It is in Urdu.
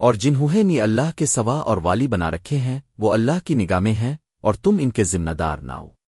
اور جنہوں نے اللہ کے سوا اور والی بنا رکھے ہیں، وہ اللہ کی نگاہ میں ہیں اور تم ان کے ذمہ دار نہ ہو۔